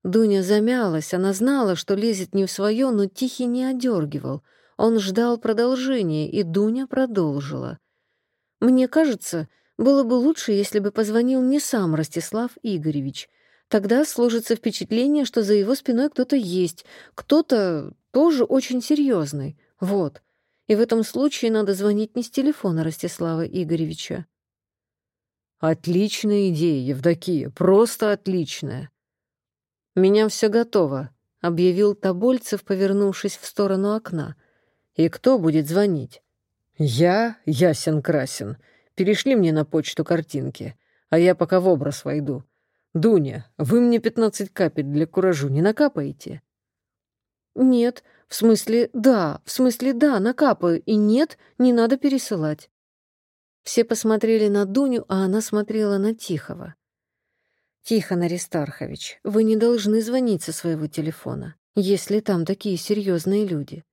Дуня замялась, она знала, что лезет не в свое, но Тихий не одергивал. Он ждал продолжения, и Дуня продолжила. «Мне кажется, было бы лучше, если бы позвонил не сам Ростислав Игоревич. Тогда сложится впечатление, что за его спиной кто-то есть, кто-то тоже очень серьезный. Вот. И в этом случае надо звонить не с телефона Ростислава Игоревича. «Отличная идея, Евдокия, просто отличная», меня все готово», — объявил Тобольцев, повернувшись в сторону окна. «И кто будет звонить?» «Я, Ясен Красин. Перешли мне на почту картинки, а я пока в образ войду. Дуня, вы мне пятнадцать капель для куражу не накапаете?» «Нет, в смысле да, в смысле да, накапаю, и нет, не надо пересылать». Все посмотрели на Дуню, а она смотрела на Тихого. «Тихон Аристархович, вы не должны звонить со своего телефона, если там такие серьезные люди.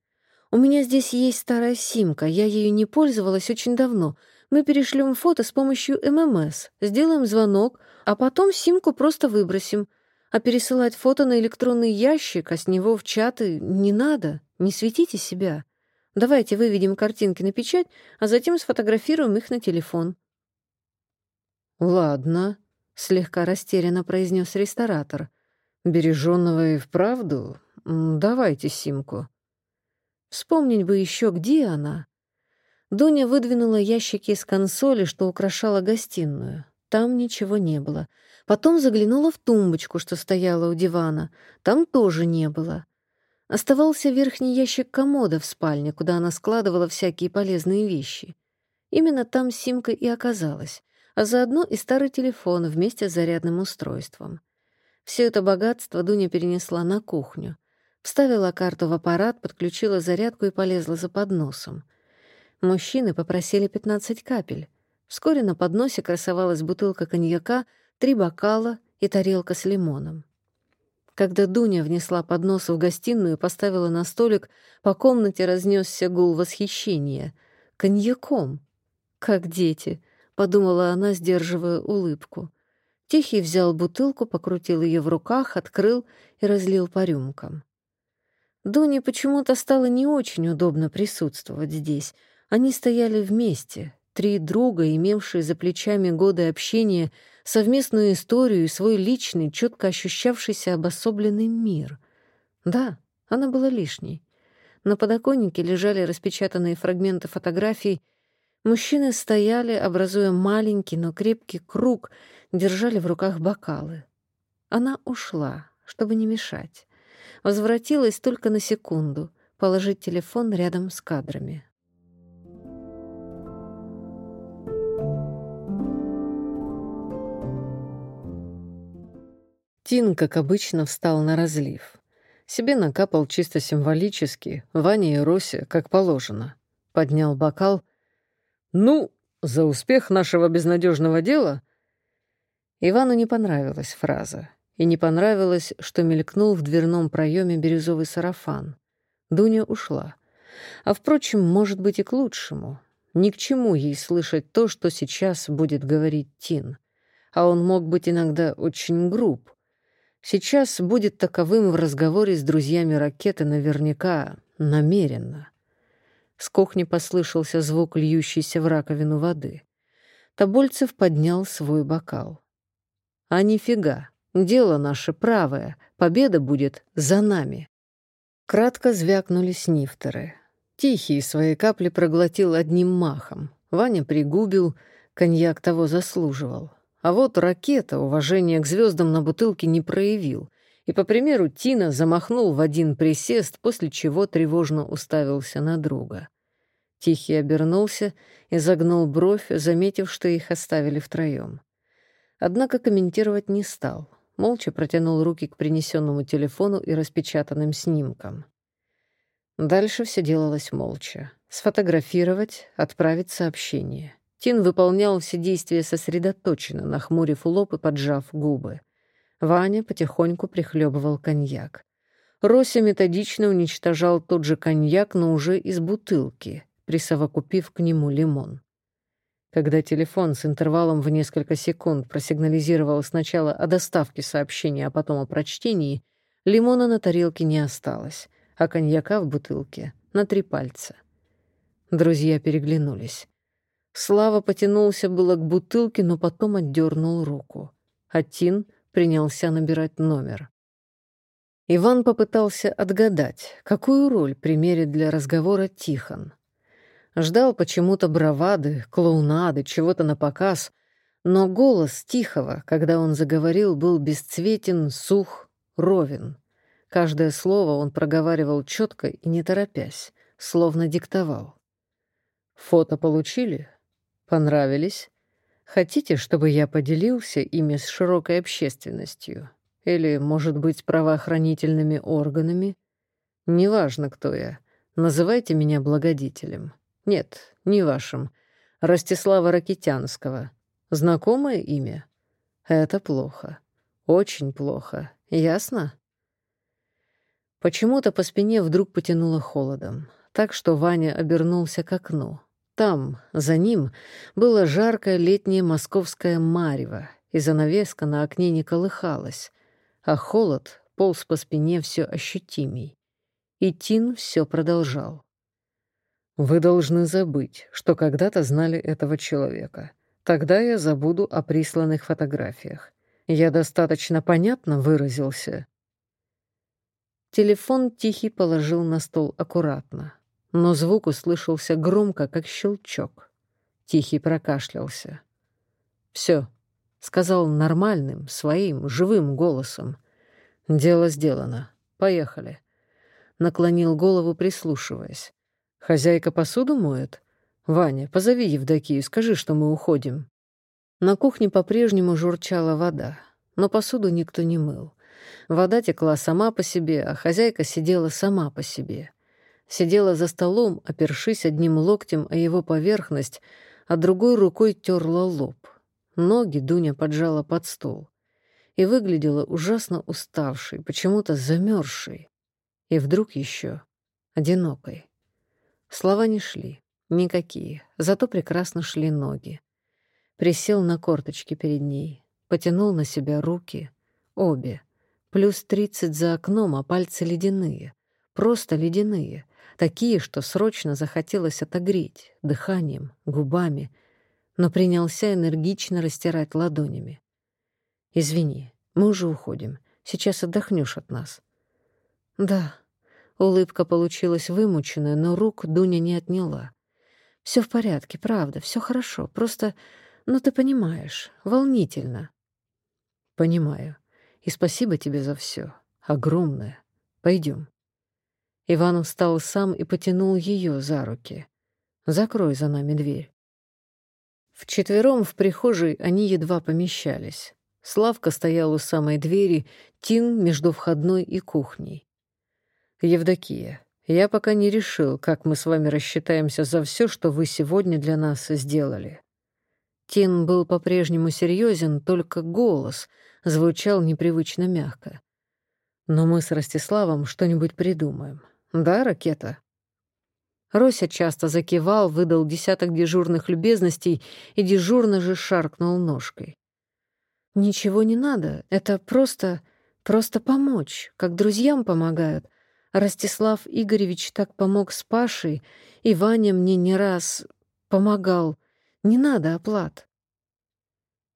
У меня здесь есть старая симка, я ею не пользовалась очень давно. Мы перешлем фото с помощью ММС, сделаем звонок, а потом симку просто выбросим. А пересылать фото на электронный ящик, а с него в чаты не надо, не светите себя. Давайте выведем картинки на печать, а затем сфотографируем их на телефон». «Ладно», слегка растерянно произнес ресторатор. Береженного и вправду? Давайте симку. Вспомнить бы еще, где она. Дуня выдвинула ящики из консоли, что украшала гостиную. Там ничего не было. Потом заглянула в тумбочку, что стояла у дивана. Там тоже не было. Оставался верхний ящик комода в спальне, куда она складывала всякие полезные вещи. Именно там симка и оказалась а заодно и старый телефон вместе с зарядным устройством. Все это богатство Дуня перенесла на кухню. Вставила карту в аппарат, подключила зарядку и полезла за подносом. Мужчины попросили 15 капель. Вскоре на подносе красовалась бутылка коньяка, три бокала и тарелка с лимоном. Когда Дуня внесла поднос в гостиную и поставила на столик, по комнате разнесся гул восхищения. Коньяком. Как дети подумала она, сдерживая улыбку. Тихий взял бутылку, покрутил ее в руках, открыл и разлил по рюмкам. Дуне почему-то стало не очень удобно присутствовать здесь. Они стояли вместе, три друга, имевшие за плечами годы общения, совместную историю и свой личный, четко ощущавшийся обособленный мир. Да, она была лишней. На подоконнике лежали распечатанные фрагменты фотографий — Мужчины стояли, образуя маленький, но крепкий круг, держали в руках бокалы. Она ушла, чтобы не мешать. Возвратилась только на секунду, положить телефон рядом с кадрами. Тин, как обычно, встал на разлив. Себе накапал чисто символически, Ваня и Росе, как положено. Поднял бокал «Ну, за успех нашего безнадежного дела...» Ивану не понравилась фраза. И не понравилось, что мелькнул в дверном проеме бирюзовый сарафан. Дуня ушла. А, впрочем, может быть и к лучшему. Ни к чему ей слышать то, что сейчас будет говорить Тин. А он мог быть иногда очень груб. Сейчас будет таковым в разговоре с друзьями ракеты наверняка намеренно. С кухни послышался звук льющейся в раковину воды. Тобольцев поднял свой бокал. «А нифига, дело наше правое, победа будет за нами». Кратко звякнули снифтеры. Тихий свои капли проглотил одним махом. Ваня пригубил, коньяк того заслуживал. А вот ракета уважения к звездам на бутылке не проявил, и, по примеру Тина, замахнул в один присест, после чего тревожно уставился на друга. Тихий обернулся и загнул бровь, заметив, что их оставили втроем. Однако комментировать не стал, молча протянул руки к принесенному телефону и распечатанным снимкам. Дальше все делалось молча. Сфотографировать, отправить сообщение. Тин выполнял все действия сосредоточенно, нахмурив лоб и поджав губы. Ваня потихоньку прихлебывал коньяк. Рося методично уничтожал тот же коньяк, но уже из бутылки, присовокупив к нему лимон. Когда телефон с интервалом в несколько секунд просигнализировал сначала о доставке сообщения, а потом о прочтении, лимона на тарелке не осталось, а коньяка в бутылке — на три пальца. Друзья переглянулись. Слава потянулся было к бутылке, но потом отдернул руку. А Тин принялся набирать номер. Иван попытался отгадать, какую роль примерит для разговора Тихон. Ждал почему-то бравады, клоунады, чего-то на показ, но голос Тихого, когда он заговорил, был бесцветен, сух, ровен. Каждое слово он проговаривал четко и не торопясь, словно диктовал. «Фото получили? Понравились? Хотите, чтобы я поделился ими с широкой общественностью?» Или, может быть, правоохранительными органами? Неважно, кто я. Называйте меня благодетелем. Нет, не вашим. Ростислава Ракитянского. Знакомое имя? Это плохо. Очень плохо. Ясно? Почему-то по спине вдруг потянуло холодом, так что Ваня обернулся к окну. Там, за ним, было жаркое летнее московское марево, и занавеска на окне не колыхалась, а холод полз по спине все ощутимей. И Тин все продолжал. «Вы должны забыть, что когда-то знали этого человека. Тогда я забуду о присланных фотографиях. Я достаточно понятно выразился?» Телефон Тихий положил на стол аккуратно, но звук услышался громко, как щелчок. Тихий прокашлялся. «Все, — сказал нормальным, своим, живым голосом. «Дело сделано. Поехали». Наклонил голову, прислушиваясь. «Хозяйка посуду моет? Ваня, позови Евдокию, скажи, что мы уходим». На кухне по-прежнему журчала вода, но посуду никто не мыл. Вода текла сама по себе, а хозяйка сидела сама по себе. Сидела за столом, опершись одним локтем о его поверхность, а другой рукой терла лоб. Ноги Дуня поджала под стол и выглядела ужасно уставшей, почему-то замерзшей. И вдруг еще одинокой. Слова не шли, никакие, зато прекрасно шли ноги. Присел на корточки перед ней, потянул на себя руки, обе. Плюс тридцать за окном, а пальцы ледяные, просто ледяные, такие, что срочно захотелось отогреть дыханием, губами — но принялся энергично растирать ладонями. «Извини, мы уже уходим. Сейчас отдохнешь от нас». «Да». Улыбка получилась вымученная, но рук Дуня не отняла. Все в порядке, правда, все хорошо. Просто, ну ты понимаешь, волнительно». «Понимаю. И спасибо тебе за все. Огромное. Пойдем. Иван встал сам и потянул ее за руки. «Закрой за нами дверь». Вчетвером в прихожей они едва помещались. Славка стоял у самой двери, Тин между входной и кухней. «Евдокия, я пока не решил, как мы с вами рассчитаемся за все, что вы сегодня для нас сделали». Тин был по-прежнему серьезен, только голос звучал непривычно мягко. «Но мы с Ростиславом что-нибудь придумаем. Да, ракета?» Рося часто закивал, выдал десяток дежурных любезностей и дежурно же шаркнул ножкой. «Ничего не надо, это просто... просто помочь, как друзьям помогают. Ростислав Игоревич так помог с Пашей, и Ваня мне не раз помогал. Не надо оплат».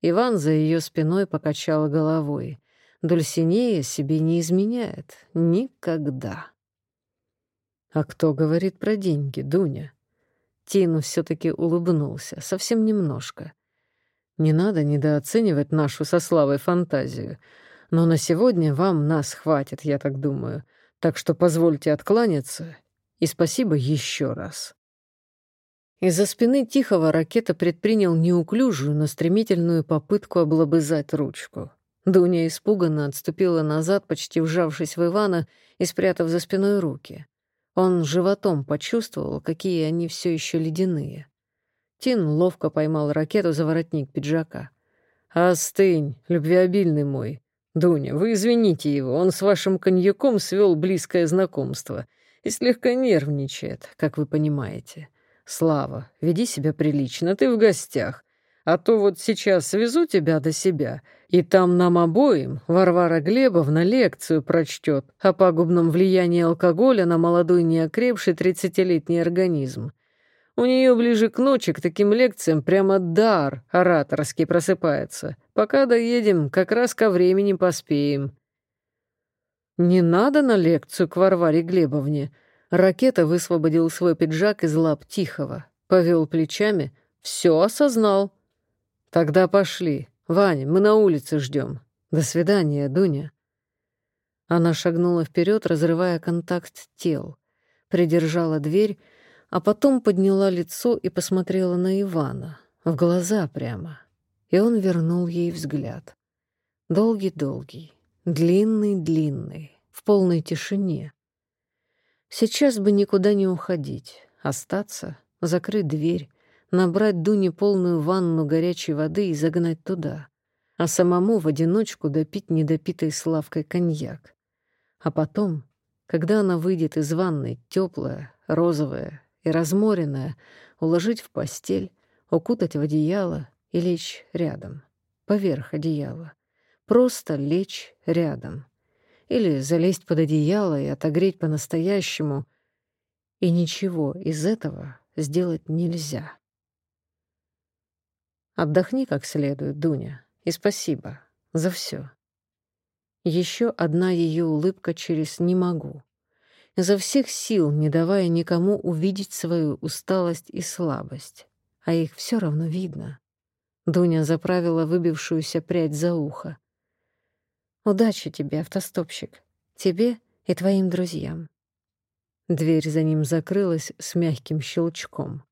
Иван за ее спиной покачал головой. Дульсинея себе не изменяет. Никогда. «А кто говорит про деньги, Дуня?» Тину все-таки улыбнулся, совсем немножко. «Не надо недооценивать нашу со Славой фантазию, но на сегодня вам нас хватит, я так думаю, так что позвольте откланяться и спасибо еще раз». Из-за спины Тихого ракета предпринял неуклюжую, но стремительную попытку облобызать ручку. Дуня испуганно отступила назад, почти вжавшись в Ивана и спрятав за спиной руки. Он животом почувствовал, какие они все еще ледяные. Тин ловко поймал ракету за воротник пиджака. «Остынь, любвеобильный мой. «Дуня, вы извините его, он с вашим коньяком свел близкое знакомство и слегка нервничает, как вы понимаете. Слава, веди себя прилично, ты в гостях. А то вот сейчас свезу тебя до себя, и там нам обоим Варвара Глебовна лекцию прочтет о пагубном влиянии алкоголя на молодой неокрепший тридцатилетний организм. У нее ближе к ночи к таким лекциям прямо дар ораторский просыпается. Пока доедем, как раз ко времени поспеем. Не надо на лекцию к Варваре Глебовне. Ракета высвободил свой пиджак из лап Тихого, повел плечами, все осознал. Тогда пошли. Ваня, мы на улице ждем. До свидания, Дуня. Она шагнула вперед, разрывая контакт тел, придержала дверь, а потом подняла лицо и посмотрела на Ивана, в глаза прямо, и он вернул ей взгляд. Долгий-долгий, длинный-длинный, в полной тишине. Сейчас бы никуда не уходить, остаться, закрыть дверь, набрать Дуне полную ванну горячей воды и загнать туда, а самому в одиночку допить недопитой Славкой коньяк. А потом, когда она выйдет из ванной, теплая, розовая и разморенная, уложить в постель, укутать в одеяло и лечь рядом, поверх одеяла. Просто лечь рядом. Или залезть под одеяло и отогреть по-настоящему. И ничего из этого сделать нельзя. Отдохни как следует, Дуня, и спасибо за все. Еще одна ее улыбка через «не могу». Изо всех сил, не давая никому увидеть свою усталость и слабость. А их все равно видно. Дуня заправила выбившуюся прядь за ухо. «Удачи тебе, автостопщик. Тебе и твоим друзьям». Дверь за ним закрылась с мягким щелчком.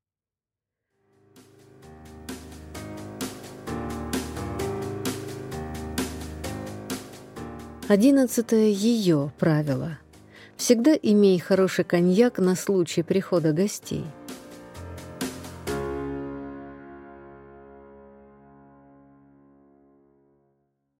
Одиннадцатое ее правило. Всегда имей хороший коньяк на случай прихода гостей —